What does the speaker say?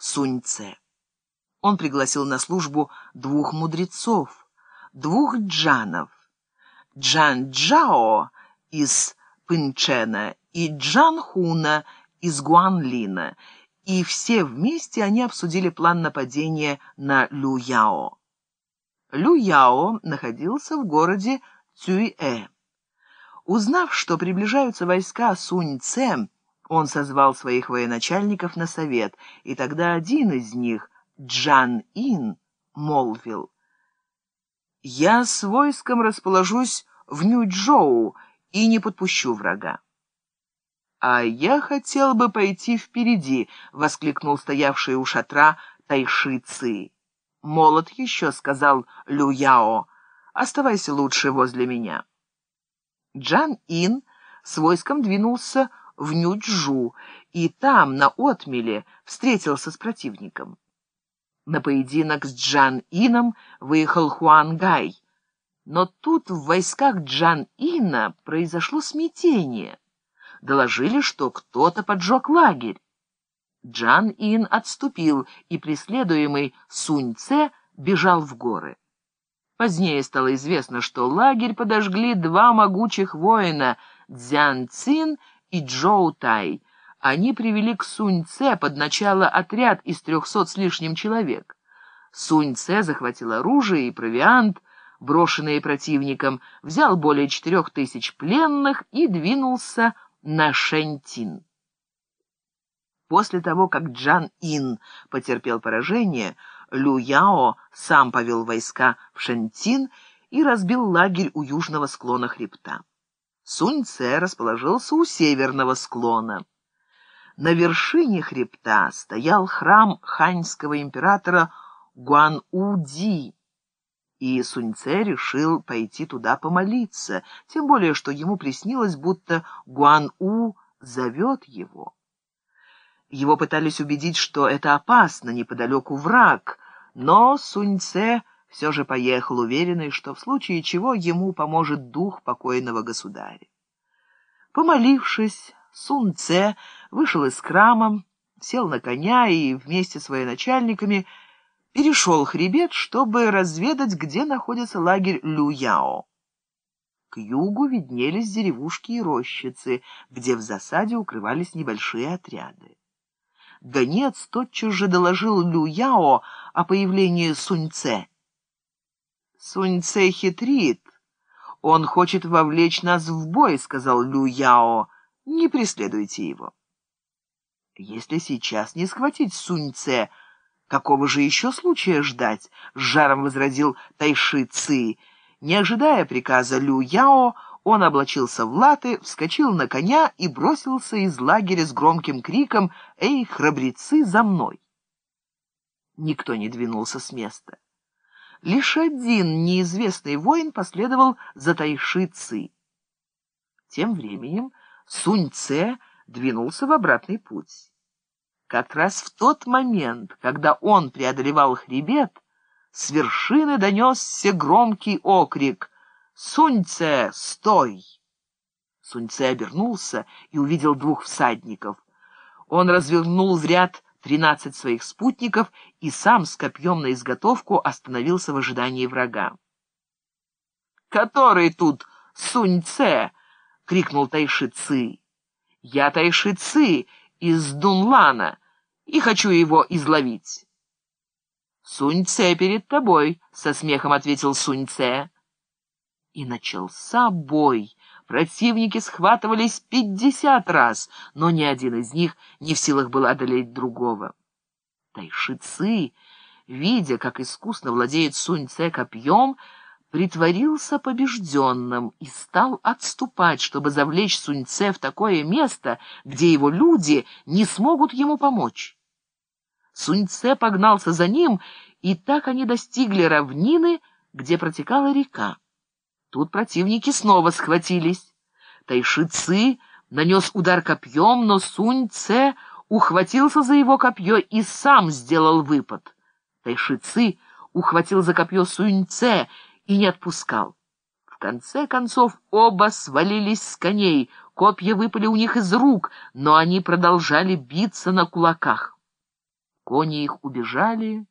Сунь-Це. Он пригласил на службу двух мудрецов, двух джанов, Джан Джао из Пынчена и Джан Хуна из Гуанлина, и все вместе они обсудили план нападения на Люяо. Люяо находился в городе Цюэ. Узнав, что приближаются войска Сунь-Цэ, он созвал своих военачальников на совет, и тогда один из них, Джан Ин, молвил, «Я с войском расположусь в Нью-Джоу и не подпущу врага». «А я хотел бы пойти впереди», — воскликнул стоявший у шатра Тайши Ци. «Молод еще», — сказал Лю Яо, — «оставайся лучше возле меня». Джан Ин с войском двинулся в Нюджу и там, на отмеле, встретился с противником. На поединок с Джан Ином выехал Хуан Гай. Но тут в войсках Джан Ина произошло смятение. Доложили, что кто-то поджег лагерь. Джан Ин отступил, и преследуемый Сунь Це бежал в горы. Позднее стало известно, что лагерь подожгли два могучих воина — Цзян Цин и Джоу Тай. Они привели к Сунь Це под начало отряд из трехсот с лишним человек. Сунь Це захватил оружие и провиант, брошенные противником, взял более четырех тысяч пленных и двинулся на Шэньтин. После того, как Джан Ин потерпел поражение, Лю Яо сам повел войска в Шэньтин и разбил лагерь у южного склона хребта. Сунь Цэ расположился у северного склона. На вершине хребта стоял храм ханьского императора Гуан-У-Ди, и Сунь Цэ решил пойти туда помолиться, тем более, что ему приснилось, будто Гуан-У зовет его. Его пытались убедить, что это опасно, неподалеку враг, но Суньце все же поехал, уверенный, что в случае чего ему поможет дух покойного государя. Помолившись, Суньце вышел из храма, сел на коня и вместе с военачальниками перешел хребет, чтобы разведать, где находится лагерь Люяо. К югу виднелись деревушки и рощицы, где в засаде укрывались небольшие отряды. Гонец тотчас же доложил Лю Яо о появлении Суньце. «Суньце хитрит. Он хочет вовлечь нас в бой», — сказал Лю Яо. «Не преследуйте его». «Если сейчас не схватить Суньце, какого же еще случая ждать?» — с жаром возразил Тайши Ци. Не ожидая приказа Лю Яо, он облачился в латы, вскочил на коня и бросился из лагеря с громким криком «Эй, храбрецы, за мной!». Никто не двинулся с места. Лишь один неизвестный воин последовал за Тайши Ци. Тем временем Сунь Це двинулся в обратный путь. Как раз в тот момент, когда он преодолевал хребет, с вершины донесся громкий окрик «Суньце, стой!» Суньце обернулся и увидел двух всадников. Он развернул в ряд тринадцать своих спутников и сам с копьем на изготовку остановился в ожидании врага. «Который тут Суньце?» — крикнул Тайши Ци. «Я Тайши Ци из Дунлана и хочу его изловить». «Суньце перед тобой», — со смехом ответил Суньце. И начался бой. Противники схватывались пятьдесят раз, но ни один из них не в силах был одолеть другого. Тайшицы, видя, как искусно владеет Сунь-Це копьем, притворился побежденным и стал отступать, чтобы завлечь Сунь-Це в такое место, где его люди не смогут ему помочь. Сунь-Це погнался за ним, и так они достигли равнины, где протекала река. Тут противники снова схватились. Тайши Ци нанес удар копьем, но Сунь Це ухватился за его копье и сам сделал выпад. Тайши Ци ухватил за копье Сунь Це и не отпускал. В конце концов оба свалились с коней, копья выпали у них из рук, но они продолжали биться на кулаках. Кони их убежали,